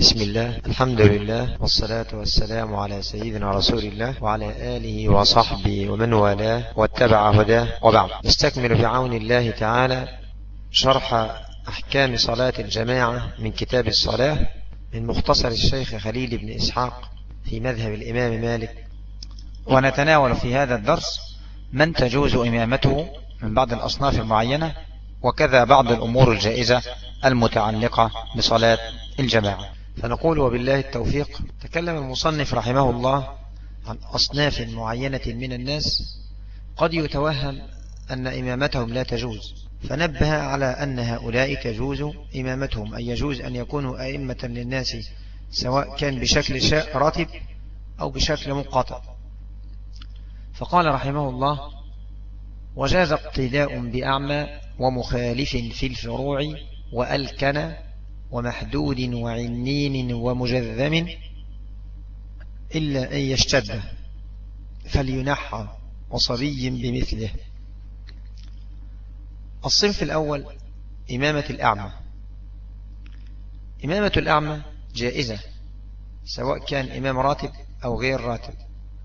بسم الله الحمد لله والصلاة والسلام على سيدنا رسول الله وعلى آله وصحبه ومن والاه واتبع هداه وبعد. نستكمل بعون الله تعالى شرح أحكام صلاة الجماعة من كتاب الصلاة من مختصر الشيخ خليل بن إسحاق في مذهب الإمام مالك. ونتناول في هذا الدرس من تجوز إمامته من بعض الأصناف المعينة وكذا بعض الأمور الجائزة المتعلقة بصلاة الجماعة. فنقول وبالله التوفيق. تكلم المصنف رحمه الله عن أصناف معينة من الناس. قد يتوهم أن إمامتهم لا تجوز. فنبه على أن هؤلاء تجوز إمامتهم أي يجوز أن يكونوا أئمة للناس سواء كان بشكل راتب أو بشكل منقطع فقال رحمه الله وجاز اقتداء بأعمى ومخالف في الفروع وألكن ومحدود وعنين ومجذم إلا أن يشتد فلينحى وصبي بمثله. الصنف الأول إمامة الأعمى. إمامة الأعمى جائزة سواء كان إمام راتب أو غير راتب.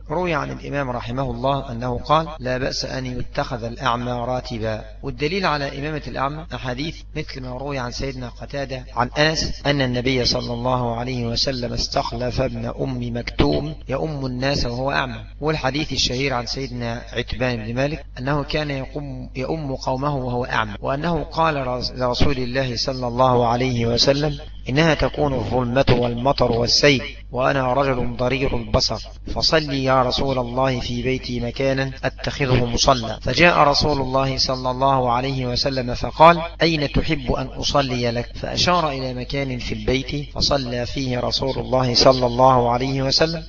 روي عن الإمام رحمه الله أنه قال لا بأس أن يتخذ الأعمى راتبا. والدليل على إمامة الأعمى أحاديث مثل ما روي عن سيدنا قتادة عن أنس أن النبي صلى الله عليه وسلم استخلف ابن أم مكتوم يؤم الناس وهو أعمى. والحديث الشهير عن سيدنا عتبان بن مالك أنه كان يقوم يؤم قومه وهو أعمى وأنه قال لرسول الله صلى الله عليه وسلم إنها تكون الظلمة والمطر والسيل. وأنا رجل ضرير البصر. فصلي يا رسول الله في بيتي مكانا أتخذه مصلى. فجاء رسول الله صلى الله عليه وسلم فقال أين تحب أن أصلي لك؟ فأشار إلى مكان في البيت فصلى فيه رسول الله صلى الله عليه وسلم.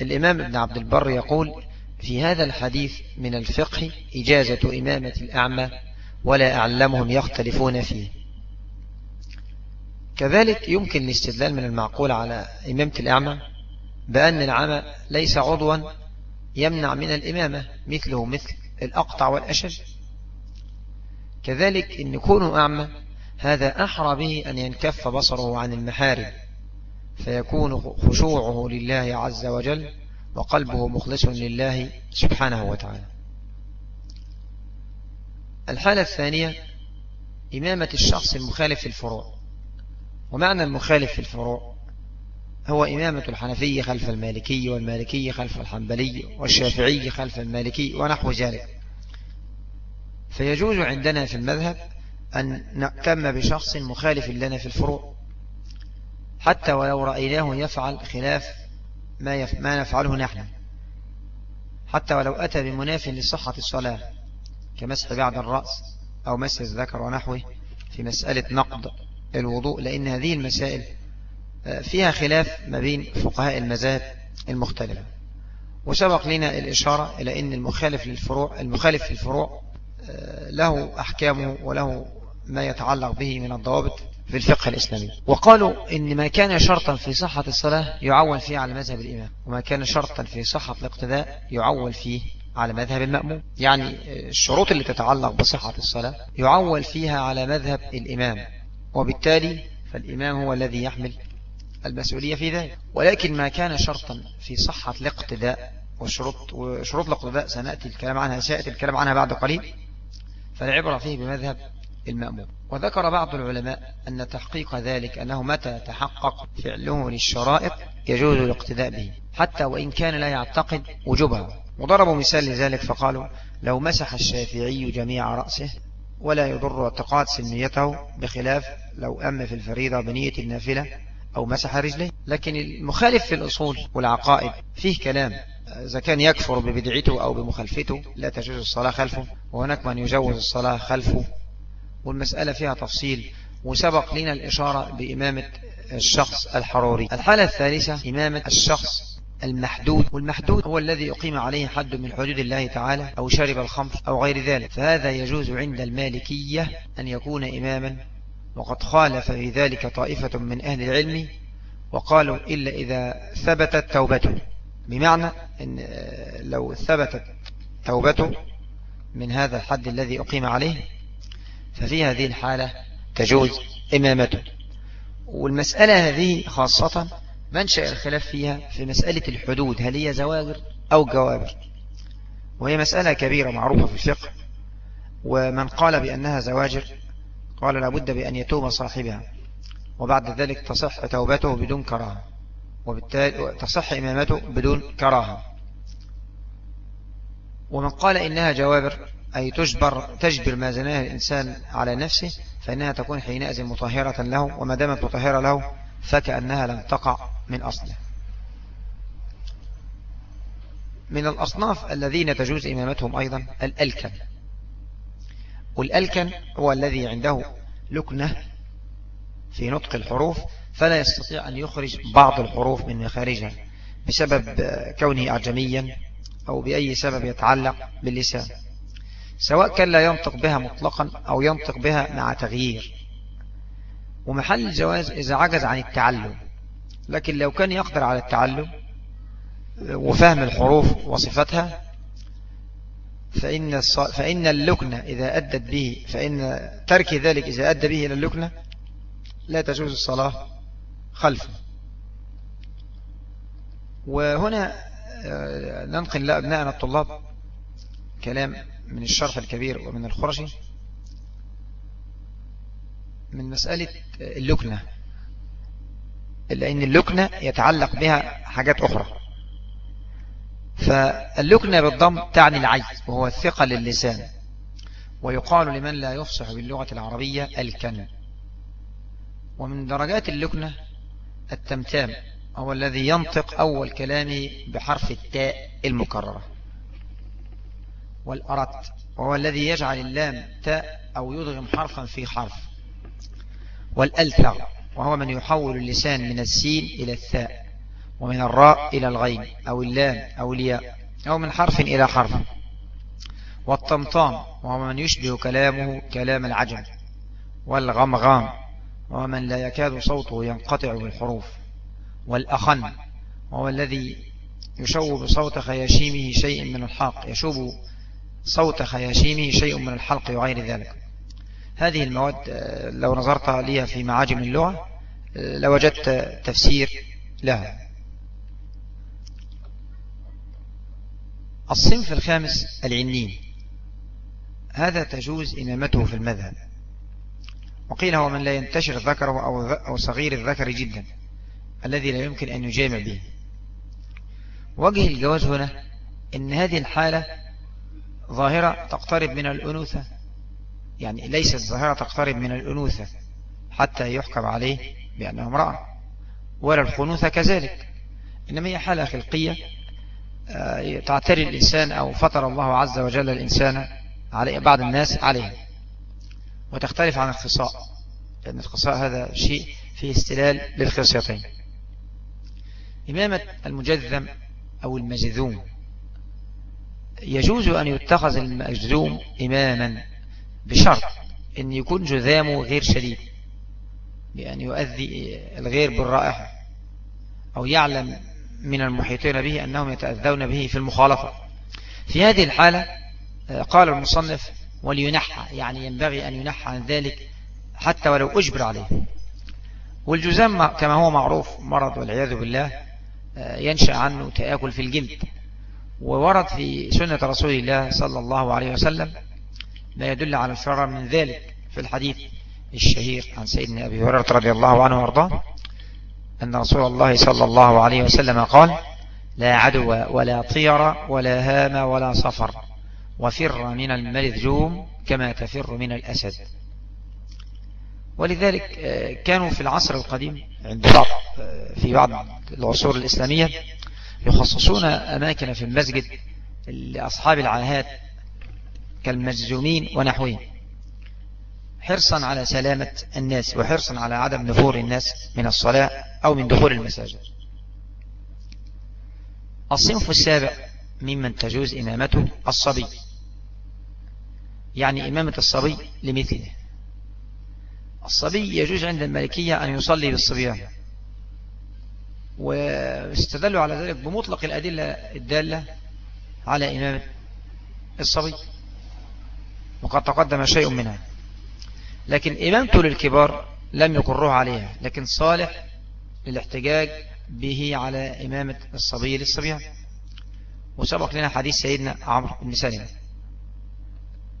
الإمام ابن عبد البر يقول في هذا الحديث من الفقه إجازة إمامة الأعمى ولا أعلمهم يختلفون فيه. كذلك يمكن الاستدلال من المعقول على إمامة الأعمى بأن العمى ليس عضوا يمنع من الإمامة مثله مثل الأقطع والأشد كذلك إن يكون أعمى هذا أحرى به أن ينكف بصره عن المحارم فيكون خشوعه لله عز وجل وقلبه مخلص لله سبحانه وتعالى. الحالة الثانية إمامة الشخص المخالف الفروع ومعنى المخالف في الفروع هو إمامة الحنفية خلف المالكي والمالكي خلف الحنبلي والشافعي خلف المالكي ونحو ذلك. فيجوز عندنا في المذهب أن نأتم بشخص مخالف لنا في الفروع حتى ولو رأيناه يفعل خلاف ما, يف... ما نفعله نحن. حتى ولو أتى بمناف لصحة الصلاة كمسح بعد الرأس أو مسح الذكر ونحوه في مسألة نقض الوضوء لأن هذه المسائل آه، فيها خلاف ما بين فقهاء المذاهب المختلفة. وسبق لنا الإشارة إلى أن المخالف للفروع المخالف للفروع آه، له أحكامه وله ما يتعلق به من الضوابط في الفقه الإسلامي. وقالوا إن ما كان شرطا في صحة الصلاة يعول فيه على مذهب الإمام وما كان شرطا في صحة الاقتداء يعول فيه على مذهب المأموم. يعني الشروط اللي تتعلق بصحة الصلاة يعول فيها على مذهب الإمام. وبالتالي فالإمام هو الذي يحمل المسؤولية في ذلك. ولكن ما كان شرطا في صحة الاقتداء وشروط, وشروط الاقتداء سنأتي الكلام عنها سيأتي الكلام عنها بعد قليل. فالعبرة فيه بمذهب المأموم. وذكر بعض العلماء أن تحقيق ذلك أنه متى تحقق فعله للشرائط يجوز الاقتداء به حتى وإن كان لا يعتقد وجوبها. وضربوا مثال لذلك فقالوا لو مسح الشافعي جميع رأسه ولا يضر اعتقاد سنيته بخلاف لو أم في الفريضة بنية النافلة أو مسح رجليه. لكن المخالف في الأصول والعقائد فيه كلام. إذا كان يكفر ببدعته أو بمخالفته لا تجوز الصلاة خلفه وهناك من يجوز الصلاة خلفه. والمسألة فيها تفصيل وسبق لنا الإشارة بإمامة الشخص الحروري. الحالة الثالثة إمامة الشخص المحدود والمحدود هو الذي يقيم عليه حد من حدود الله تعالى أو شرب الخمر أو غير ذلك. فهذا يجوز عند المالكية أن يكون إماما. وقد خالف في ذلك طائفة من أهل العلم وقالوا إلا إذا ثبتت توبته بمعنى أن لو ثبتت توبته من هذا الحد الذي أقيم عليه ففي هذه الحالة تجوز إمامته. والمسألة هذه خاصة منشأ الخلاف فيها؟ في مسألة الحدود. هل هي زواجر أو جوابر؟ وهي مسألة كبيرة معروفة في الفقه. ومن قال بأنها زواجر قال لابد بأن يتوب صاحبها. وبعد ذلك تصح توبته بدون كراهة. وبالتالي تصح إمامته بدون كراهة. ومن قال إنها جوابر أي تجبر, تجبر ما زناه الإنسان على نفسه فإنها تكون حينئذ مطهرة له وما دامت مطهرة له فكأنها لم تقع. من أصله. من الأصناف الذين تجوز إمامتهم أيضا الألكن. والألكن هو الذي عنده لكنة في نطق الحروف فلا يستطيع أن يخرج بعض الحروف من مخارجها بسبب كونه أعجميا أو بأي سبب يتعلق باللسان. سواء كان لا ينطق بها مطلقا أو ينطق بها مع تغيير. ومحل الجواز إذا عجز عن التعلم لكن لو كان يقدر على التعلم وفهم الحروف وصفتها فإن, فإن اللكنة إذا أدت به فإن ترك ذلك إذا أدى به إلى اللكنة لا تجوز الصلاة خلفه. وهنا آه، ننقل لأبنائنا الطلاب كلام من الشرح الكبير ومن الخرشي من مسألة اللكنة. لأن اللكنة يتعلق بها حاجات أخرى. فاللكنة بالضم تعني العي وهو الثقة للسان ويقال لمن لا يفصح باللغة العربية الكن. ومن درجات اللكنة التمتام هو الذي ينطق أول كلامه بحرف التاء المكررة. والأرت وهو الذي يجعل اللام تاء أو يضغم حرفا في حرف. والألثغ وهو من يحول اللسان من السين إلى الثاء ومن الراء إلى الغين أو اللام أو الياء أو من حرف إلى حرف. والطمطام وهو من يشبه كلامه كلام العجم. والغمغام وهو من لا يكاد صوته ينقطع بالحروف. والأخن وهو الذي يشوب صوت خياشيمه شيء من الحلق يشوب صوت خياشيمه شيء من الحلق وغير ذلك. هذه المواد آه، لو نظرت لها في معاجم اللغة لوجدت تفسير لها الصنف الخامس العنين هذا تجوز إمامته في المذهب. وقيل هو من لا ينتشر ذكره أو صغير الذكر جدا الذي لا يمكن أن يجامع به. وجه الجواز هنا إن هذه الحالة ظاهرة تقترب من الأنوثة. يعني ليست ظاهرة تقترب من الأنوثة حتى يحكم عليه بأنه امرأة. ولا الخنوثة كذلك. إنما هي حالة خلقية آه، تعتري الإنسان أو فطر الله عز وجل الإنسان عليه بعض الناس عليه وتختلف عن الخصاء لأن الخصاء هذا شيء فيه استلال للخصيتين. إمامة المجذم أو المجذوم. يجوز أن يتخذ المجذوم إماما بشرط أن يكون جذامه غير شديد. بأن يؤذي الغير بالرائحة أو يعلم من المحيطين به أنهم يتأذون به في المخالطة. في هذه الحالة قال المصنف ولينحى. يعني ينبغي أن ينحى عن ذلك حتى ولو أجبر عليه. والجزام كما هو معروف مرض والعياذ بالله ينشأ عنه تآكل في الجلد. وورد في سنة رسول الله صلى الله عليه وسلم ما يدل على الفرار من ذلك في الحديث. الشهير عن سيدنا أبي هريرة رضي الله عنه وأرضاه أن رسول الله صلى الله عليه وسلم قال لا عدوى ولا طير ولا هام ولا صفر وفر من الملذجوم كما تفر من الأسد. ولذلك آه، كانوا في العصر القديم عند بعض آه، في بعض العصور الإسلامية يخصصون أماكن في المسجد لأصحاب العاهات كالمجزومين ونحوهم. حرصا على سلامة الناس وحرصا على عدم نفور الناس من الصلاة أو من دخول المساجد. الصنف السابع ممن تجوز إمامته الصبي. يعني إمامة الصبي لمثله. الصبي يجوز عند المالكية أن يصلي بالصبيان. واستدلوا على ذلك بمطلق الأدلة الدالة على إمامة الصبي. وقد تقدم شيء منها. لكن إمامته للكبار لم يقروه عليها لكن صالح للاحتجاج به على إمامة الصبي للصبيان. وسبق لنا حديث سيدنا عمرو بن سلمة.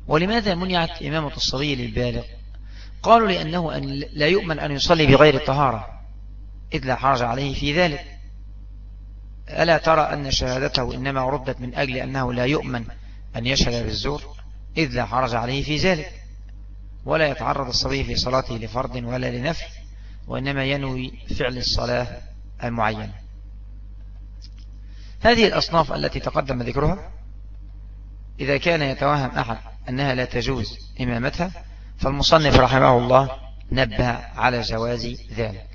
ولماذا منعت إمامة الصبي للبالغ؟ قالوا لأنه أن لا يؤمن أن يصلي بغير الطهارة إذ لا حرج عليه في ذلك. ألا ترى أن شهادته إنما ردت من أجل أنه لا يؤمن أن يشهد بالزور إذ لا حرج عليه في ذلك. ولا يتعرض الصبي في صلاته لفرض ولا لنفل وإنما ينوي فعل الصلاة المعينة. هذه الأصناف التي تقدم ذكرها إذا كان يتوهم أحد أنها لا تجوز إمامتها فالمصنف رحمه الله نبه على جواز ذلك.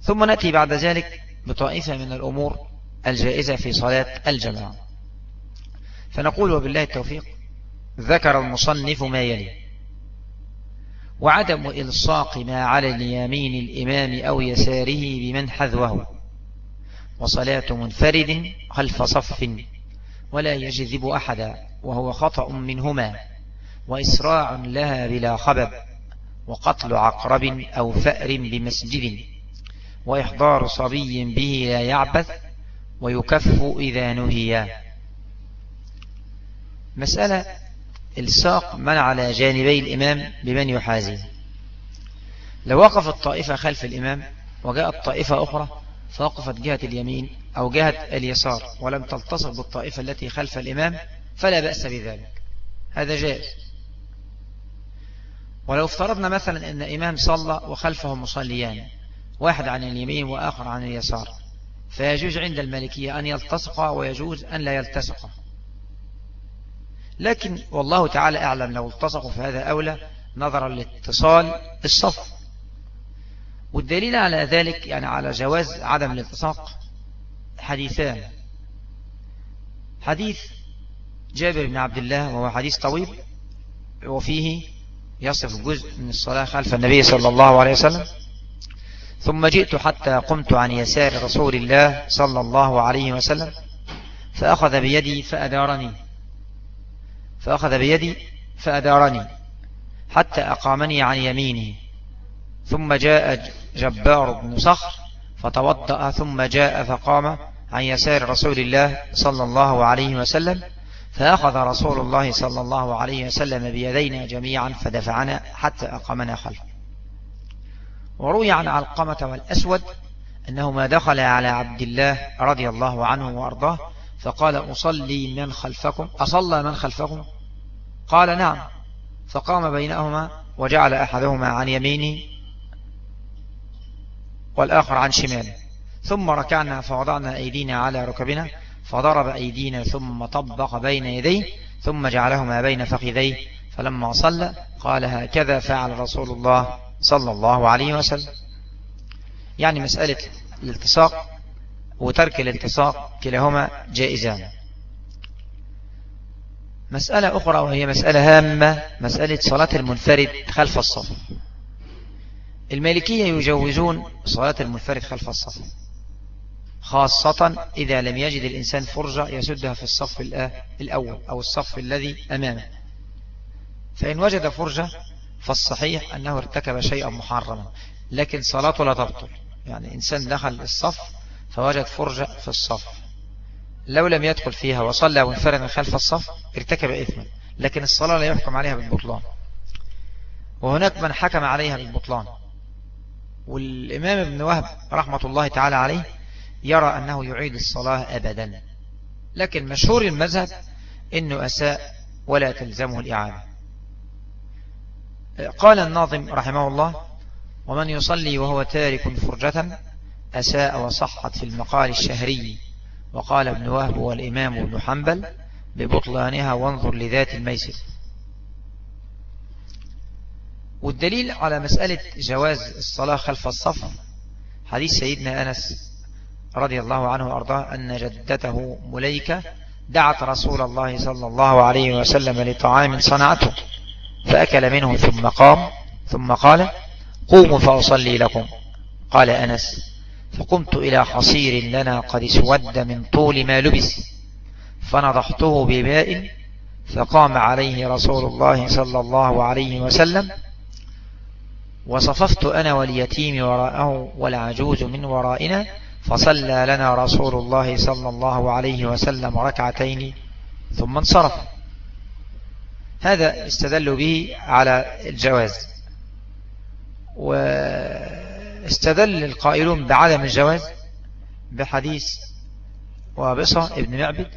ثم نأتي بعد ذلك بطائفة من الأمور الجائزة في صلاة الجماعة. فنقول وبالله التوفيق ذكر المصنف ما يلي. وعدم إلصاق ما على اليمين الإمام أو يساره بمن حذوه. وصلاة منفرد خلف صف ولا يجذب أحدا وهو خطأ منهما. وإسراع لها بلا خبب وقتل عقرب أو فأر بمسجد. وإحضار صبي به لا يعبث ويكف إذا نهي. مسألة الساق من على جانبي الإمام بمن يحازي لو وقف الطائفة خلف الإمام وجاءت طائفة أخرى فوقفت جهة اليمين أو جهة اليسار ولم تلتصق بالطائفة التي خلف الإمام فلا بأس بذلك. هذا جائز. ولو افترضنا مثلا أن إمام صلى وخلفه مصليان واحد عن اليمين وآخر عن اليسار فيجوز عند المالكية أن يلتصق ويجوز أن لا يلتصق. لكن والله تعالى أعلم لو التصقوا فهذا أولى نظرا لاتصال الصف والدليل على ذلك يعني على جواز عدم الالتصاق حديثان. حديث جابر بن عبد الله وهو حديث طويل وفيه يصف جزء من الصلاة خلف النبي صلى الله عليه وسلم. ثم جئت حتى قمت عن يسار رسول الله صلى الله عليه وسلم فأخذ بيدي فأدارني. فأخذ بيدي فأدارني حتى أقامني عن يمينه ثم جاء جبار بن صخر فتوضأ ثم جاء فقام عن يسار رسول الله صلى الله عليه وسلم فأخذ رسول الله صلى الله عليه وسلم بيدينا جميعا فدفعنا حتى أقامنا خلفه. وروي عن علقمة والأسود أنه ما دخل على عبد الله رضي الله عنه وأرضاه فقال أصلي من خلفكم أصلى من خلفكم؟ قال نعم. فقام بينهما وجعل أحدهما عن يمينه والآخر عن شماله ثم ركعنا فوضعنا أيدينا على ركبنا فضرب أيدينا ثم طبق بين يديه ثم جعلهما بين فخذيه فلما صلى قال هكذا فعل رسول الله صلى الله عليه وسلم. يعني مسألة الالتصاق وترك الالتصاق كلاهما جائزان. مسألة أخرى وهي مسألة هامة مسألة صلاة المنفرد خلف الصف. المالكية يجوزون صلاة المنفرد خلف الصف خاصة إذا لم يجد الإنسان فرجة يسدها في الصف الأول أو الصف الذي أمامه. فإن وجد فرجة فالصحيح أنه ارتكب شيئا محرما. لكن صلاته لا تبطل. يعني إنسان دخل الصف فوجد فرجة في الصف. لو لم يدخل فيها وصلى منفردا خلف الصف ارتكب إثما لكن الصلاة لا يحكم عليها بالبطلان. وهناك من حكم عليها بالبطلان. والإمام ابن وهب رحمة الله تعالى عليه يرى أنه يعيد الصلاة أبدا. لكن مشهور المذهب أنه أساء ولا تلزمه الإعادة. قال الناظم رحمه الله ومن يصلي وهو تارك فرجة أساء وصحت في المقال الشهري. وقال ابن وهب والإمام ابن حنبل ببطلانها وانظر لذات الميسر. والدليل على مسألة جواز الصلاة خلف الصف حديث سيدنا أنس رضي الله عنه وأرضاه أن جدته مليكة دعت رسول الله صلى الله عليه وسلم لطعام صنعته فأكل منه ثم قام ثم قال قوموا فأصلي لكم. قال أنس فقمت إلى حصير لنا قد اسود من طول ما لبس فنضحته بماء فقام عليه رسول الله صلى الله عليه وسلم وصففت أنا واليتيم وراءه والعجوز من ورائنا فصلى لنا رسول الله صلى الله عليه وسلم ركعتين ثم انصرف. هذا استدلوا به على الجواز. واستدل القائلون بعدم الجواز بحديث وابصة ابن معبد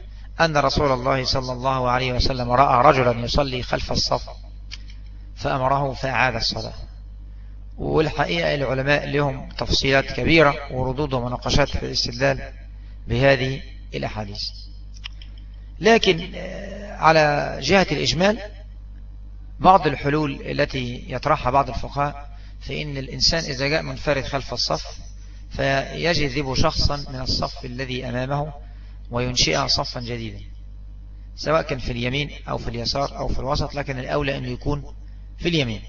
أن رسول الله صلى الله عليه وسلم رأى رجلا يصلي خلف الصف فأمره فأعاد الصلاة. والحقيقة العلماء لهم تفصيلات كبيرة وردود ومناقشات في الاستدلال بهذه الأحاديث. لكن آه، على جهة الإجمال بعض الحلول التي يطرحها بعض الفقهاء في أن الإنسان إذا جاء منفرد خلف الصف فيجذب شخصا من الصف الذي أمامه وينشئ صفا جديدا سواء كان في اليمين أو في اليسار أو في الوسط لكن الأولى أن يكون في اليمين.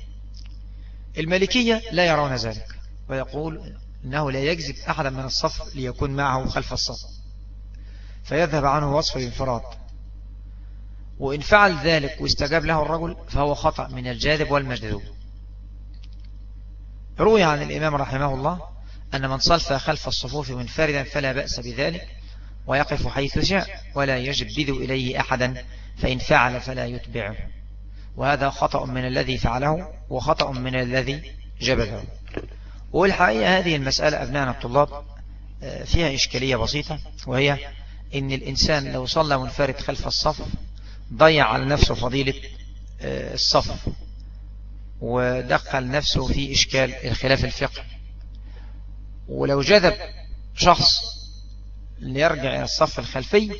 المالكية لا يرون ذلك ويقول أنه لا يجذب أحدا من الصف ليكون معه خلف الصف فيذهب عنه وصف الانفراد. وإن فعل ذلك واستجاب له الرجل فهو خطأ من الجاذب والمجذوب. روي عن الإمام رحمه الله أن من صلف خلف الصفوف منفردا فلا بأس بذلك ويقف حيث شاء ولا يجبذ إليه أحدا فإن فعل فلا يتبعه. وهذا خطأ من الذي فعله وخطأ من الذي جبله والحقيقة هذه المسألة أبناءنا الطلاب آه، فيها إشكالية بسيطة وهي إن الإنسان لو صلى منفرد خلف الصف ضيع على نفسه فضيلة آه، الصف. ودخل نفسه في إشكال الخلاف الفقه ولو جذب شخص ليرجع إلى الصف الخلفي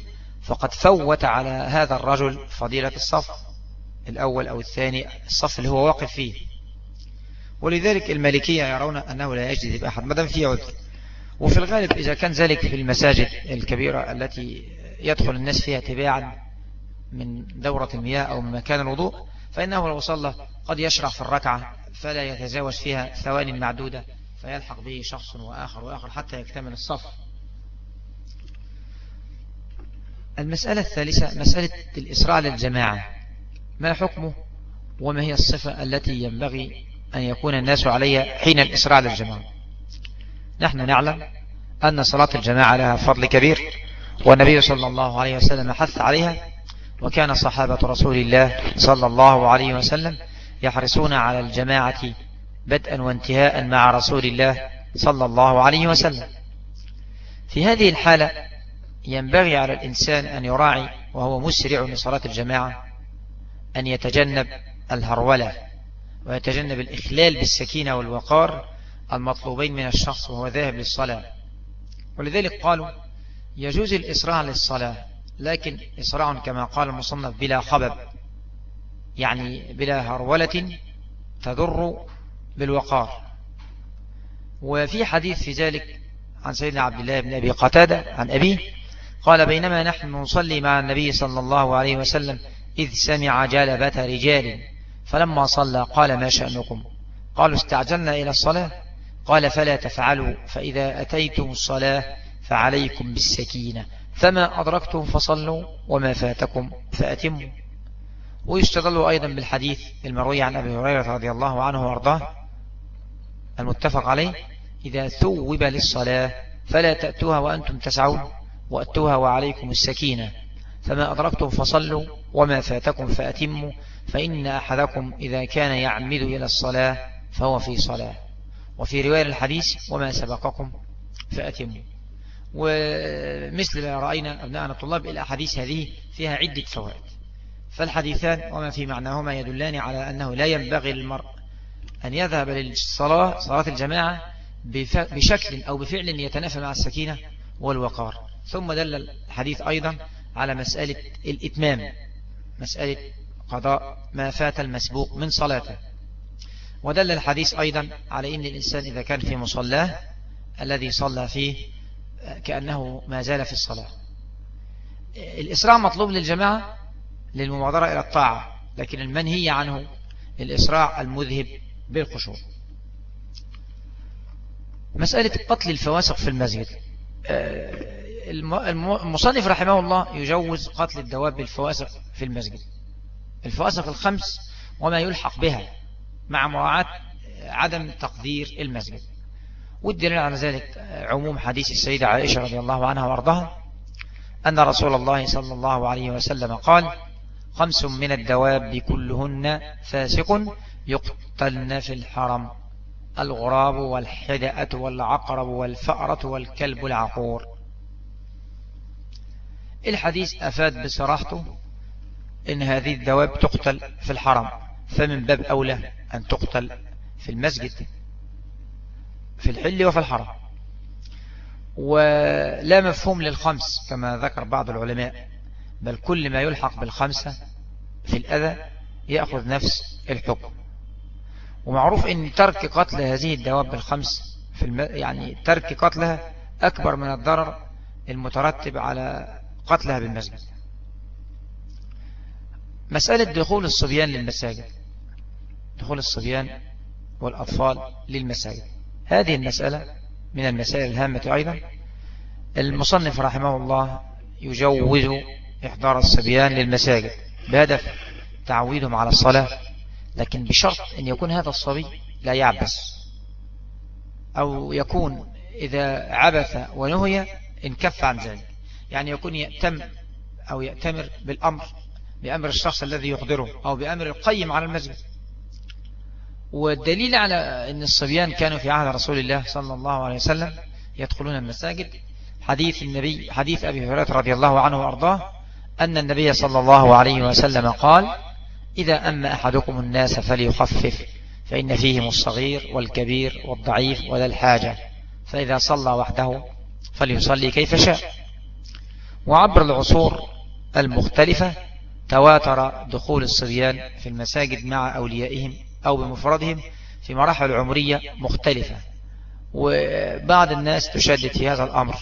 فقد فوت على هذا الرجل فضيلة الصف الأول أو الثاني الصف اللي هو واقف فيه. ولذلك المالكية يرون أنه لا يجذب أحد مدام فيه عذر. وفي الغالب إذا كان ذلك في المساجد الكبيرة التي يدخل الناس فيها تباعا من دورة المياه أو من مكان الوضوء فإنه لو صلى قد يشرع في الركعة فلا يتجاوز فيها ثواني معدودة فيلحق به شخص وآخر وآخر حتى يكتمل الصف. المسألة الثالثة مسألة الإسراع للجماعة. ما حكمه وما هي الصفة التي ينبغي أن يكون الناس عليها حين الإسراع للجماعة؟ نحن نعلم أن صلاة الجماعة لها فضل كبير والنبي صلى الله عليه وسلم حث عليها وكان صحابة رسول الله صلى الله عليه وسلم يحرصون على الجماعة بدءا وانتهاء مع رسول الله صلى الله عليه وسلم. في هذه الحالة ينبغي على الإنسان أن يراعي وهو مسرع لصلاة الجماعة أن يتجنب الهرولة ويتجنب الإخلال بالسكينة والوقار المطلوبين من الشخص وهو ذاهب للصلاة. ولذلك قالوا يجوز الإسراع للصلاة لكن إسراع كما قال المصنف بلا خبب يعني بلا هرولة تضر بالوقار. وفي حديث في ذلك عن سيدنا عبد الله بن أبي قتادة عن أبيه قال بينما نحن نصلي مع النبي صلى الله عليه وسلم إذ سمع جلبة رجال فلما صلى قال ما شأنكم؟ قالوا استعجلنا إلى الصلاة. قال فلا تفعلوا فإذا أتيتم الصلاة فعليكم بالسكينة فما أدركتم فصلوا وما فاتكم فأتموا. ويستدل أيضا بالحديث المروي عن أبي هريرة رضي الله عنه وأرضاه المتفق عليه إذا ثوب للصلاة فلا تأتوها وأنتم تسعون وأتوها وعليكم السكينة فما أدركتم فصلوا وما فاتكم فأتموا فإن أحدكم إذا كان يعمد إلى الصلاة فهو في صلاة. وفي رواية الحديث وما سبقكم فأتموا. ومثل ما رأينا أبناءنا الطلاب الأحاديث هذه فيها عدة فوائد. فالحديثان وما في معناهما يدلان على أنه لا ينبغي للمرء أن يذهب للصلاة صلاة الجماعة بشكل أو بفعل يتنافى مع السكينة والوقار. ثم دل الحديث أيضا على مسألة الإتمام مسألة قضاء ما فات المسبوق من صلاته. ودل الحديث أيضا على أن الإنسان إذا كان في مصلاه الذي صلى فيه كأنه ما زال في الصلاة. الإسراع مطلوب للجماعة للمبادرة إلى الطاعة لكن المنهي عنه الإسراع المذهب بالخشوع مسألة قتل الفواسق في المسجد المصنف رحمه الله يجوز قتل الدواب بالفواسق في المسجد. الفواسق الخمس وما يلحق بها مع مراعاة عدم تقدير المسجد. والدليل على ذلك عموم حديث السيدة عائشة رضي الله عنها وارضها أن رسول الله صلى الله عليه وسلم قال خمس من الدواب كلهن فاسق يقتلن في الحرم. الغراب والحدأة والعقرب والفأرة والكلب العقور. الحديث أفاد بصراحته إن هذه الدواب تقتل في الحرم فمن باب أولى أن تقتل في المسجد في الحل وفي الحرم. ولا مفهوم للخمس كما ذكر بعض العلماء. بل كل ما يلحق بالخمسة في الأذى يأخذ نفس الحكم. ومعروف إن ترك قتل هذه الدواب الخمس في الم... يعني ترك قتلها أكبر من الضرر المترتب على قتلها بالمسجد. مسألة دخول الصبيان للمساجد دخول الصبيان والأطفال للمساجد. هذه المسألة من المسائل الهامة أيضا. المصنف رحمه الله يجوز إحضار الصبيان للمساجد. بهدف تعويدهم على الصلاة. لكن بشرط أن يكون هذا الصبي لا يعبس أو يكون إذا عبث ونهي انكف عن ذلك. يعني يكون يأتم أو يأتمر بالأمر بأمر الشخص الذي يحضره أو بأمر القيم على المسجد. والدليل على أن الصبيان كانوا في عهد رسول الله صلى الله عليه وسلم يدخلون المساجد حديث النبي حديث أبي هريرة رضي الله عنه وأرضاه أن النبي صلى الله عليه وسلم قال إذا أما أحدكم الناس فليخفف فإن فيهم الصغير والكبير والضعيف ولا الحاجة فإذا صلى وحده فليصلي كيف شاء. وعبر العصور المختلفة تواتر دخول الصبيان في المساجد مع أوليائهم أو بمفردهم في مراحل عمرية مختلفة. وبعض الناس تشدد في هذا الأمر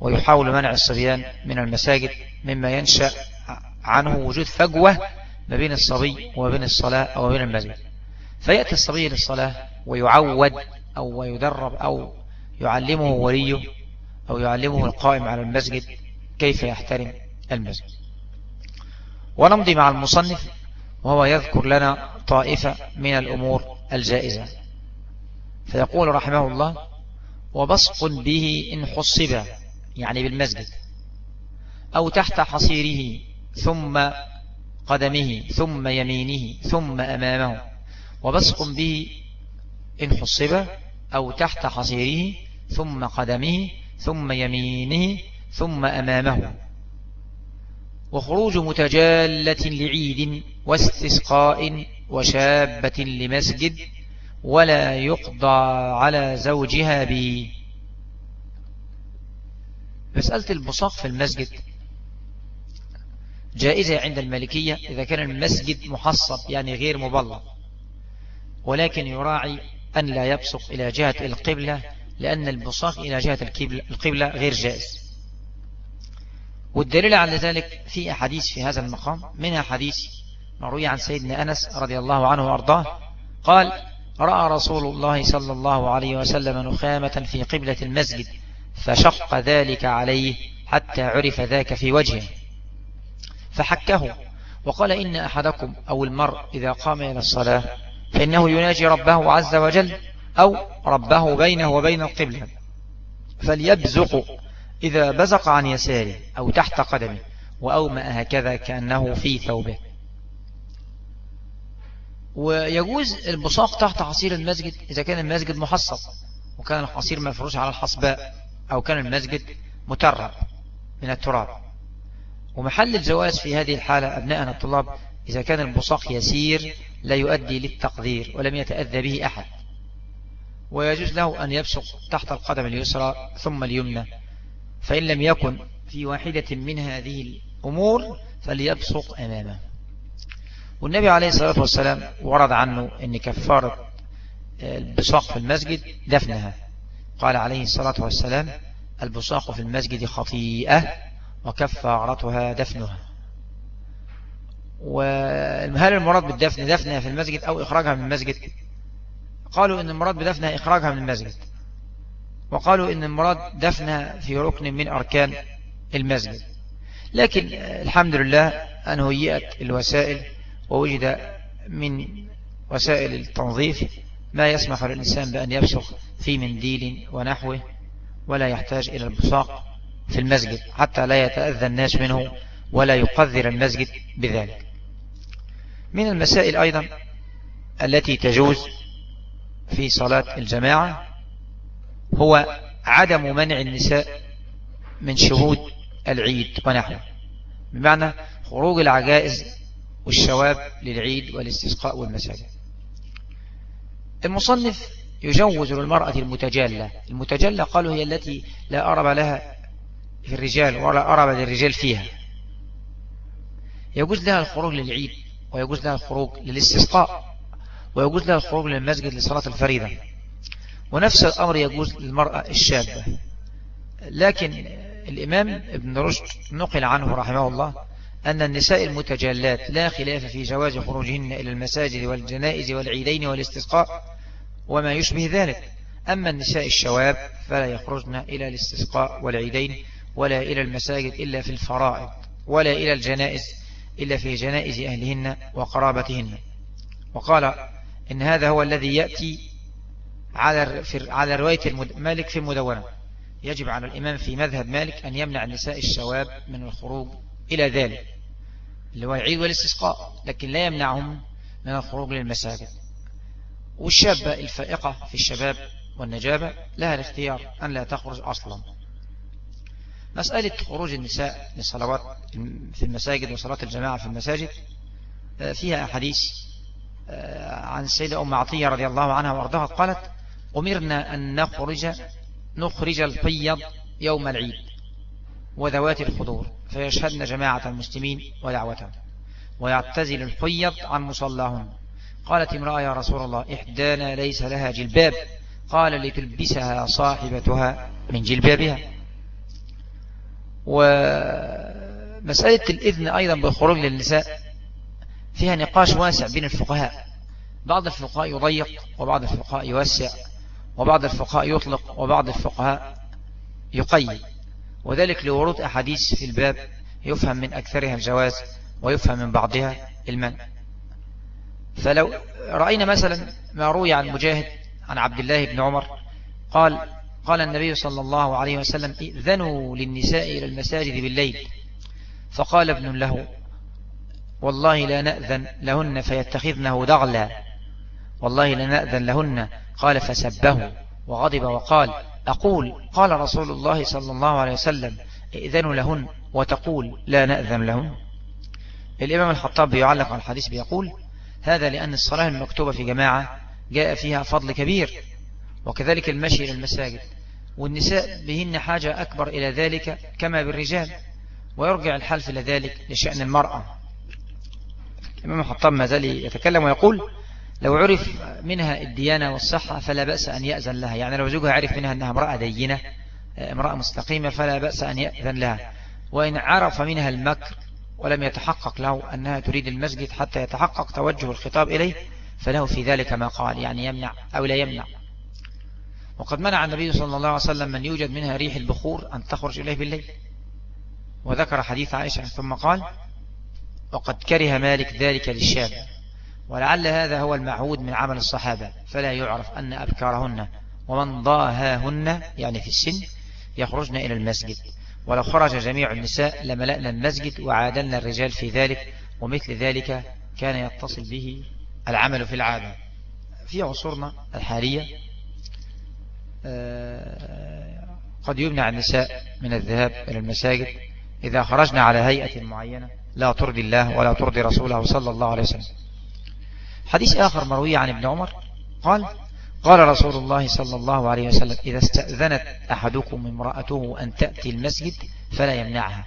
ويحاول منع الصبيان من المساجد مما ينشأ عنه وجود فجوة ما بين الصبي وما بين الصلاة أو ما بين المسجد فيأتي الصبي للصلاة ويعود أو يدرب أو يعلمه وليه أو يعلمه القائم على المسجد كيف يحترم المسجد. ونمضي مع المصنف وهو يذكر لنا طائفة من الأمور الجائزة. فيقول رحمه الله وبصق به إن حصب يعني بالمسجد أو تحت حصيره ثم قدمه ثم يمينه ثم أمامه. وبصق به إن حصب أو تحت حصيره ثم قدمه ثم يمينه ثم أمامه. وخروج متجالة لعيد واستسقاء وشابة لمسجد ولا يقضى على زوجها به مسألة البصاق في المسجد جائزة عند المالكية إذا كان المسجد محصب يعني غير مبلغ. ولكن يراعي أن لا يبصق إلى جهة القبلة لأن البصاق إلى جهة القبلة غير جائز. والدليل على ذلك في أحاديث في هذا المقام منها حديث مروي عن سيدنا أنس رضي الله عنه وأرضاه قال رأى رسول الله صلى الله عليه وسلم نخامة في قبلة المسجد فشق ذلك عليه حتى عرف ذاك في وجهه. فحكه. وقال إن أحدكم أو المرء إذا قام إلى الصلاة فإنه يناجي ربه عز وجل أو ربه بينه وبين القبلة. فليبزق إذا بزق عن يساره أو تحت قدمه وأومأ هكذا كأنه في ثوبه. ويجوز البصاق تحت حصير المسجد إذا كان المسجد محصب وكان الحصير مفروش على الحصباء أو كان المسجد مترب من التراب. ومحل الجواز في هذه الحالة أبناءنا الطلاب إذا كان البصاق يسير لا يؤدي للتقدير ولم يتأذى به أحد. ويجوز له أن يبصق تحت القدم اليسرى ثم اليمنى. فإن لم يكن في واحدة من هذه الأمور فليبصق أمامه. والنبي عليه الصلاة والسلام ورد عنه أن كفارة البصاق في المسجد دفنها. قال عليه الصلاة والسلام البصاق في المسجد خطيئة وكفارتها دفنها. وهل المراد بالدفن دفنها في المسجد أو إخراجها من المسجد؟ قالوا إن المراد بدفنها إخراجها من المسجد. وقالوا إن المراد دفنها في ركن من أركان المسجد. لكن الحمد لله أن هيئت الوسائل ووجد من وسائل التنظيف ما يسمح للإنسان بأن يبسخ في منديل ونحوه ولا يحتاج إلى البصاق. في المسجد حتى لا يتأذى الناس منه ولا يقذر المسجد بذلك. من المسائل أيضا التي تجوز في صلاة الجماعة هو عدم منع النساء من شهود العيد ونحوه بمعنى خروج العجائز والشواب للعيد والاستسقاء والمساجد. المصنف يجوز للمرأة المتجلة المتجلة قالوا هي التي لا أرب لها في الرجال ولا أرب للرجال فيها. يجوز لها الخروج للعيد ويجوز لها الخروج للاستسقاء ويجوز لها الخروج للمسجد لصلاة الفريضة. ونفس الأمر يجوز للمرأة الشابة. لكن الإمام ابن رشد نقل عنه رحمه الله أن النساء المتجلات لا خلاف في جواز خروجهن إلى المساجد والجنائز والعيدين والاستسقاء وما يشبه ذلك. أما النساء الشواب فلا يخرجن إلى الاستسقاء والعيدين ولا إلى المساجد إلا في الفرائض ولا إلى الجنائز إلا في جنائز أهلهن وقرابتهن. وقال إن هذا هو الذي يأتي على على رواية مالك في المدونة. يجب على الإمام في مذهب مالك أن يمنع النساء الشواب من الخروج إلى ذلك. اللي هو العيد والاستسقاء لكن لا يمنعهم من الخروج للمساجد. والشابة الفائقة في الشباب والنجابة لها الاختيار أن لا تخرج أصلا. مسألة خروج النساء للصلوات في المساجد وصلاة الجماعة في المساجد آه، فيها أحاديث آه، عن السيدة أم عطية رضي الله عنها وأرضاها قالت أمرنا أن نخرج نخرج القيض يوم العيد وذوات الخضور فيشهدن جماعة المسلمين ودعوتهم ويعتزل القيض عن مصلاهم قالت امرأة يا رسول الله إحدانا ليس لها جلباب. قال لتلبسها صاحبتها من جلبابها. ومسألة الإذن أيضا بالخروج للنساء فيها نقاش واسع بين الفقهاء. بعض الفقهاء يضيق وبعض الفقهاء يوسع وبعض الفقهاء يطلق وبعض الفقهاء يقيد. وذلك لورود أحاديث في الباب يفهم من أكثرها الجواز ويفهم من بعضها المنع. فلو رأينا مثلا ما روي عن مجاهد عن عبد الله بن عمر قال قال النبي صلى الله عليه وسلم ائذنوا للنساء إلى المساجد بالليل. فقال ابن له والله لا نأذن لهن فيتخذنه دغلا. والله لا نأذن لهن. قال فسبه. وغضب وقال أقول. قال رسول الله صلى الله عليه وسلم ائذنوا لهن وتقول لا نأذن لهن. الإمام الخطاب يعلق على الحديث بيقول هذا لأن الصلاة المكتوبة في جماعة جاء فيها فضل كبير وكذلك المشي إلى المساجد. والنساء بهن حاجة أكبر إلى ذلك كما بالرجال ويرجع الحلف إلى ذلك لشأن المرأة. الإمام الخطاب ما زال يتكلم ويقول لو عرف منها الديانة والصحة فلا بأس أن يأذن لها. يعني لو زوجها عرف منها أنها امرأة دينة امرأة مستقيمة فلا بأس أن يأذن لها. وإن عرف منها المكر ولم يتحقق له أنها تريد المسجد حتى يتحقق توجه الخطاب إليه فله في ذلك ما قال يعني يمنع أو لا يمنع. وقد منع النبي صلى الله عليه وسلم من يوجد منها ريح البخور أن تخرج إليه بالليل. وذكر حديث عائشة ثم قال وقد كره مالك ذلك للشاب ولعل هذا هو المعهود من عمل الصحابة فلا يعرف أن أبكارهن ومن ضاهاهن يعني في السن يخرجن إلى المسجد. ولو خرج جميع النساء لملأنا المسجد وعادلنا الرجال في ذلك ومثل ذلك كان يتصل به العمل في العادة. في عصورنا الحالية قد يمنع النساء من الذهاب إلى المساجد إذا خرجنا على هيئة معينة لا ترضي الله ولا ترضي رسوله صلى الله عليه وسلم. حديث آخر مروي عن ابن عمر قال قال رسول الله صلى الله عليه وسلم إذا استأذنت أحدكم امرأته أن تأتي المسجد فلا يمنعها.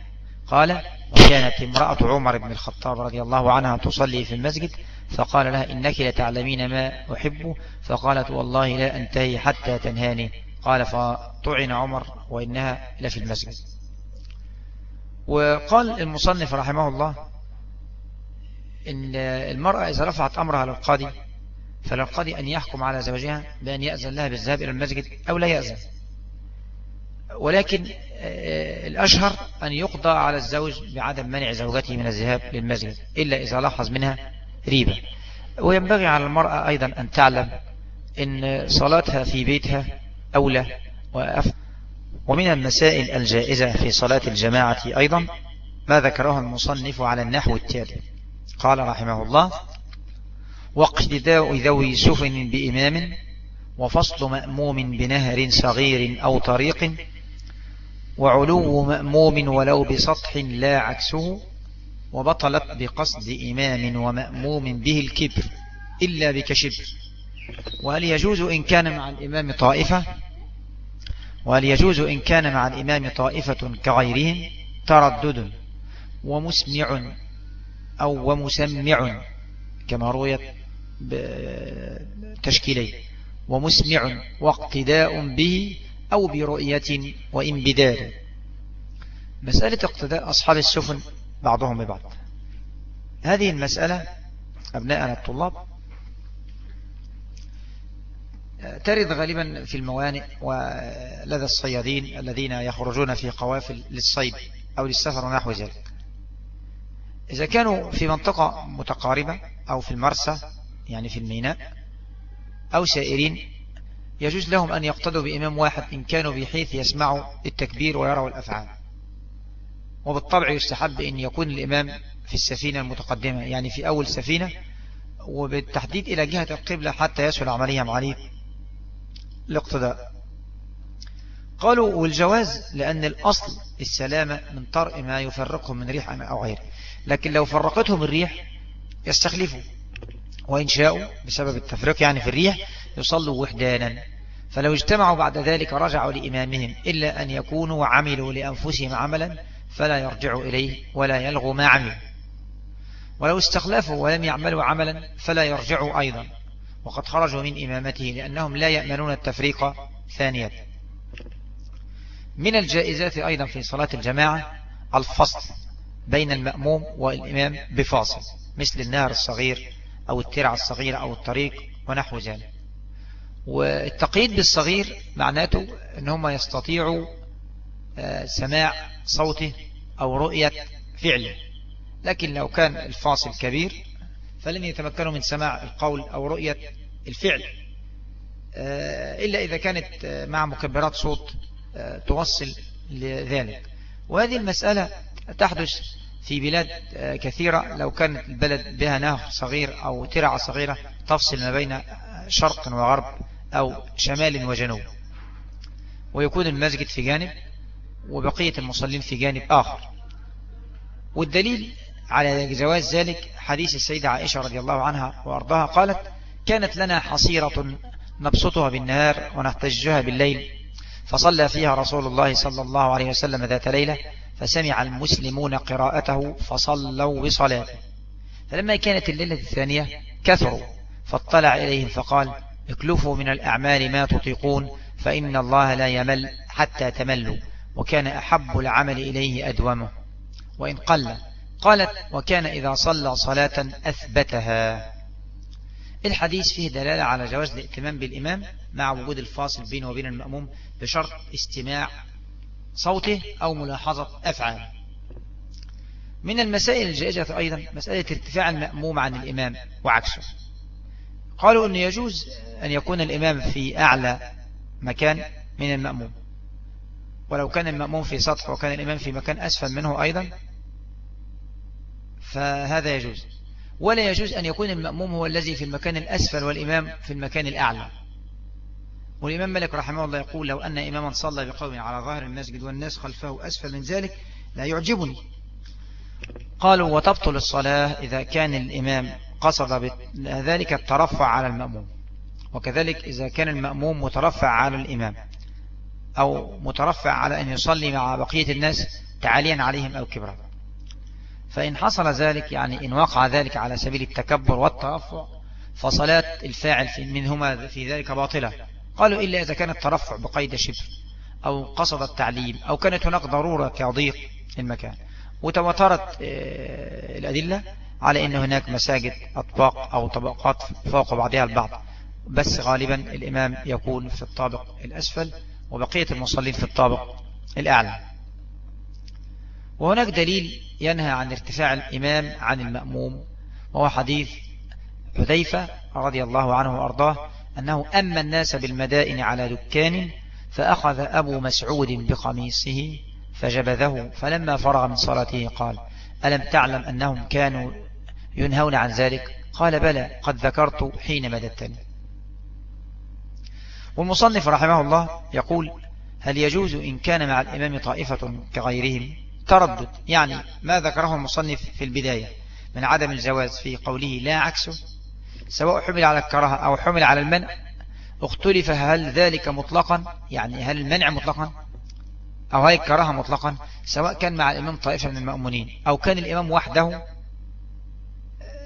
قال وكانت امرأة عمر بن الخطاب رضي الله عنها تصلي في المسجد فقال لها إنك لتعلمين ما أحب. فقالت والله لا أنتهي حتى تنهاني. قال فطعن عمر وإنها لفي المسجد. وقال المصنف رحمه الله إن المرأة إذا رفعت أمرها للقاضي فللقاضي أن يحكم على زوجها بأن يأذن لها بالذهاب إلى المسجد أو لا يأذن. ولكن آه، الأشهر أن يقضى على الزوج بعدم منع زوجته من الذهاب للمسجد إلا إذا لاحظ منها ريبة. وينبغي على المرأة أيضا أن تعلم أن صلاتها في بيتها أولى وأفضل. ومن المسائل الجائزة في صلاة الجماعة أيضا ما ذكره المصنف على النحو التالي. قال رحمه الله واقتداء ذوي سفن بإمام وفصل مأموم بنهر صغير أو طريق وعلو مأموم ولو بسطح لا عكسه وبطلت بقصد إمام ومأموم به الكبر إلا بكشبر وهل يجوز إن كان مع الإمام طائفة؟ وهل يجوز إن كان مع الإمام طائفة كغيرهم؟ تردد. ومسمع أو ومسمع كما رويت بتشكيلين. ومسمع واقتداء به أو برؤية وإن بدار مسألة اقتداء أصحاب السفن بعضهم ببعض. هذه المسألة أبناءنا الطلاب ترد غالبا في الموانئ ولدى الصيادين الذين يخرجون في قوافل للصيد أو للسفر ونحو ذلك. إذا كانوا في منطقة متقاربة أو في المرسى يعني في الميناء أو سائرين يجوز لهم أن يقتدوا بإمام واحد إن كانوا بحيث يسمعوا التكبير ويروا الأفعال. وبالطبع يستحب أن يكون الإمام في السفينة المتقدمة يعني في أول سفينة وبالتحديد إلى جهة القبلة حتى يسهل عملية عليه الاقتداء. قالوا والجواز لأن الأصل السلامة من طرء ما يفرقهم من ريح أو غيره لكن لو فرقتهم الريح يستخلفوا وإن شاءوا بسبب التفريق يعني في الريح يصلوا وحدانا. فلو اجتمعوا بعد ذلك رجعوا لإمامهم إلا أن يكونوا عملوا لأنفسهم عملا فلا يرجعوا إليه ولا يلغوا ما عملوا ولو استخلفوا ولم يعملوا عملا فلا يرجعوا أيضا. وقد خرجوا من إمامته لأنهم لا يأمنون التفريق ثانية من الجائزات أيضا في صلاة الجماعة الفصل بين المأموم والإمام بفاصل مثل النهر الصغير أو الترع الصغيرة أو الطريق ونحو ذلك. والتقييد بالصغير معناته أنهم يستطيعوا آه، سماع صوته أو رؤية فعله لكن لو كان الفاصل كبير فلن يتمكنوا من سماع القول أو رؤية الفعل. آه، إلا إذا كانت آه، مع مكبرات صوت توصل لذلك. وهذه المسألة تحدث في بلاد كثيرة. لو كانت البلد بها نهر صغير أو ترعة صغيرة تفصل ما بين شرق وغرب أو شمال وجنوب. ويكون المسجد في جانب وبقية المصلين في جانب آخر. والدليل على جواز ذلك حديث السيدة عائشة رضي الله عنها وأرضاها قالت كانت لنا حصيرة نبسطها بالنهار ونحتجها بالليل فصلى فيها رسول الله صلى الله عليه وسلم ذات ليلة فسمع المسلمون قراءته فصلوا بصلاته. فلما كانت الليلة الثانية كثروا فاطلع إليهم فقال اكلفوا من الأعمال ما تطيقون فإن الله لا يمل حتى تملوا. وكان أحب العمل إليه أدومه. وإن قل قالت وكان إذا صلى صلاة أثبتها. الحديث فيه دلالة على جواز الائتمام بالإمام مع وجود الفاصل بينه وبين المأموم بشرط استماع صوته أو ملاحظة أفعال من المسائل الجائزة أيضا مسألة ارتفاع المأموم عن الإمام وعكسه. قالوا أنه يجوز أن يكون الإمام في أعلى مكان من المأموم. ولو كان المأموم في سطح وكان الإمام في مكان أسفل منه أيضا فهذا يجوز. ولا يجوز أن يكون المأموم هو الذي في المكان الأسفل والإمام في المكان الأعلى. والإمام ملك رحمه الله يقول لو أن إماما صلى بقوم على ظاهر المسجد والناس خلفه أسفل من ذلك لا يعجبني. قالوا وتبطل الصلاة إذا كان الإمام قصد ذلك الترفع على المأموم. وكذلك إذا كان المأموم مترفع على الإمام. أو مترفع على أن يصلي مع بقية الناس تعاليا عليهم أو كبرا. فإن حصل ذلك يعني إن وقع ذلك على سبيل التكبر والترفع فصلاة الفاعل منهما في ذلك باطلة. قالوا إلا إذا كان الترفع بقيد شبر أو قصد التعليم أو كانت هناك ضرورة كضيق المكان. وتواترت آه، الأدلة على أن هناك مساجد أطباق أو طبقات فوق بعضها البعض. بس غالبا الإمام يكون في الطابق الأسفل وبقية المصلين في الطابق الأعلى. وهناك دليل ينهى عن ارتفاع الإمام عن المأموم وهو حديث حذيفة رضي الله عنه وأرضاه أنه أما الناس بالمدائن على دكان فأخذ أبو مسعود بقميصه فجبذه فلما فرغ من صلاته قال ألم تعلم أنهم كانوا ينهون عن ذلك؟ قال بلى قد ذكرت حين مددتني. والمصنف رحمه الله يقول هل يجوز إن كان مع الإمام طائفة كغيرهم؟ تردد يعني ما ذكره المصنف في البداية من عدم الجواز في قوله لا عكسه سواء حمل على الكراهة أو حمل على المنع اختلف هل ذلك مطلقا؟ يعني هل المنع مطلقا؟ أو هل الكراهة مطلقا؟ سواء كان مع الإمام طائفة من المأمونين أو كان الإمام وحده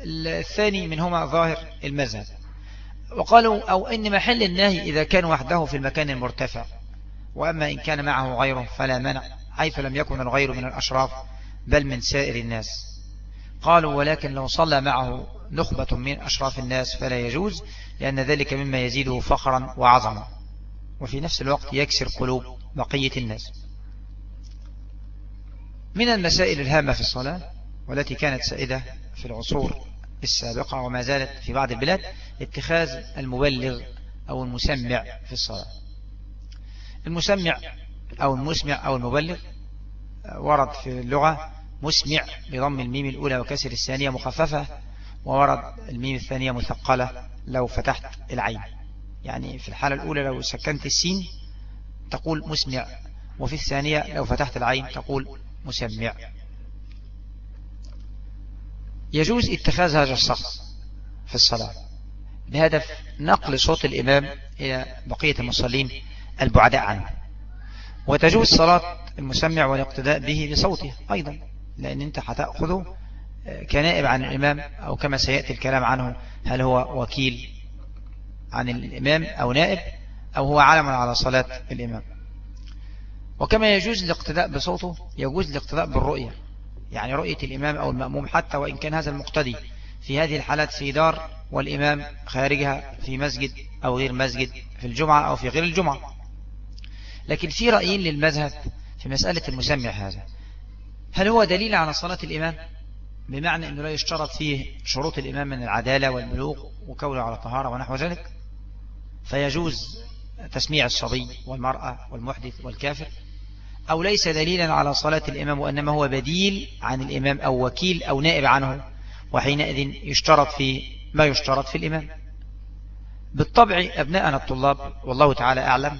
الثاني منهما ظاهر المذهب. وقالوا أو إن محل النهي إذا كان وحده في المكان المرتفع وأما إن كان معه غيره فلا منع حيث لم يكن الغير من الأشراف بل من سائر الناس. قالوا ولكن لو صلى معه نخبة من أشراف الناس فلا يجوز لأن ذلك مما يزيده فخرا وعظما. وفي نفس الوقت يكسر قلوب بقية الناس. من المسائل الهامة في الصلاة والتي كانت سائدة في العصور السابقة وما زالت في بعض البلاد اتخاذ المبلغ أو المسمع في الصلاة. المسمع أو المسمع أو المبلغ ورد في اللغة مسمع بضم الميم الأولى وكسر الثانية مخففة وورد الميم الثانية مثقلة لو فتحت العين. يعني في الحالة الأولى لو سكنت السين تقول مسمع وفي الثانية لو فتحت العين تقول مسمع. يجوز اتخاذ هذا الشخص في الصلاة. بهدف نقل صوت الإمام إلى بقية المصلين البعداء عنه. وتجوز صلاة المسمع والاقتداء به بصوته أيضا لأن أنت هتأخذه كنائب عن الإمام أو كما سيأتي الكلام عنه هل هو وكيل عن الإمام أو نائب أو هو علم على صلاة الإمام. وكما يجوز الاقتداء بصوته يجوز الاقتداء بالرؤية. يعني رؤية الإمام أو المأموم حتى وإن كان هذا المقتدي. في هذه الحالات في دار والإمام خارجها في مسجد أو غير مسجد في الجمعة أو في غير الجمعة. لكن في رأيين للمذهب في مسألة المسمع هذا. هل هو دليل على صلاة الإمام؟ بمعنى أنه لا يشترط فيه شروط الإمام من العدالة والبلوغ وكونه على طهارة ونحو ذلك؟ فيجوز تسميع الصبي والمرأة والمحدث والكافر. أو ليس دليلا على صلاة الإمام وإنما هو بديل عن الإمام أو وكيل أو نائب عنه وحينئذ يشترط في ما يشترط في الإمام. بالطبع أبناءنا الطلاب والله تعالى أعلم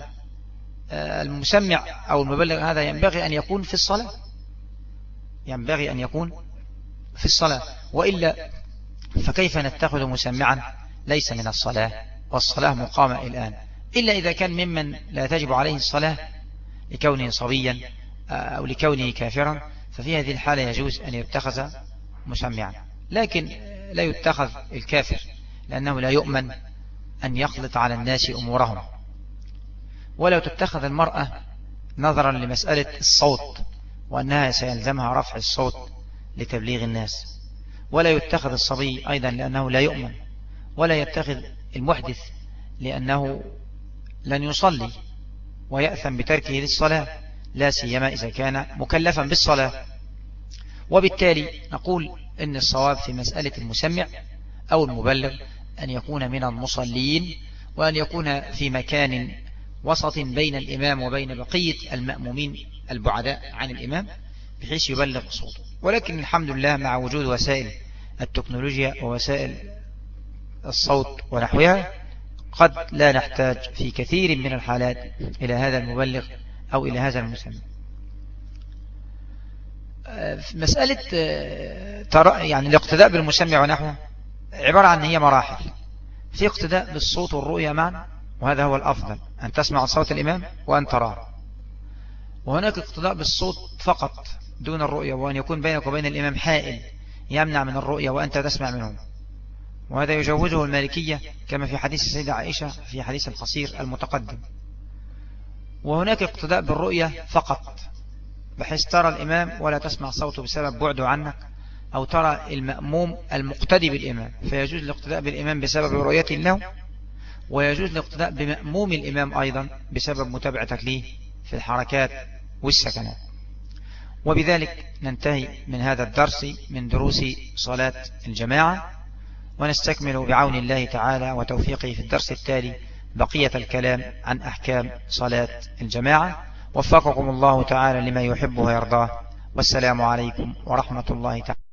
آه، المسمع أو المبلغ هذا ينبغي أن يكون في الصلاة. ينبغي أن يكون في الصلاة. وإلا فكيف نتخذ مسمعا؟ ليس من الصلاة والصلاة مقامة الآن. إلا إذا كان ممن لا تجب عليه الصلاة لكونه صبيا آه، أو لكونه كافرا ففي هذه الحالة يجوز أن يتخذ مسمعا لكن لا يتخذ الكافر لأنه لا يؤمن أن يخلط على الناس أمورهم. ولو تتخذ المرأة نظرا لمسألة الصوت وأنها سيلزمها رفع الصوت لتبليغ الناس. ولا يتخذ الصبي أيضا لأنه لا يؤمن ولا يتخذ المحدث لأنه لن يصلي. ويأثم بتركه للصلاة لا سيما إذا كان مكلفا بالصلاة. وبالتالي نقول إن الصواب في مسألة المسمع أو المبلغ أن يكون من المصلين وأن يكون في مكان وسط بين الإمام وبين بقية المأمومين البعداء عن الإمام بحيث يبلغ صوته. ولكن الحمد لله مع وجود وسائل التكنولوجيا ووسائل الصوت ونحوها قد لا نحتاج في كثير من الحالات إلى هذا المبلغ أو إلى هذا المسمى. مسألة يعني الاقتداء بالمسمع ونحوه عبارة عن هي مراحل. في اقتداء بالصوت والرؤية معا وهذا هو الأفضل أن تسمع صوت الإمام وأن تراه. وهناك اقتداء بالصوت فقط دون الرؤية وأن يكون بينك وبين الإمام حائل يمنع من الرؤية وأنت تسمع منه. وهذا يجوزه المالكية كما في حديث السيدة عائشة في حديث القصير المتقدم. وهناك اقتداء بالرؤية فقط بحيث ترى الإمام ولا تسمع صوته بسبب بعده عنك أو ترى المأموم المقتدي بالإمام. فيجوز الاقتداء بالإمام بسبب رؤيته له ويجوز الاقتداء بمأموم الإمام أيضا بسبب متابعتك ليه في الحركات والسكنات. وبذلك ننتهي من هذا الدرس من دروس صلاة الجماعة. ونستكمل بعون الله تعالى وتوفيقه في الدرس التالي بقية الكلام عن أحكام صلاة الجماعة. وفقكم الله تعالى لما يحب ويرضاه. والسلام عليكم ورحمة الله تعالى.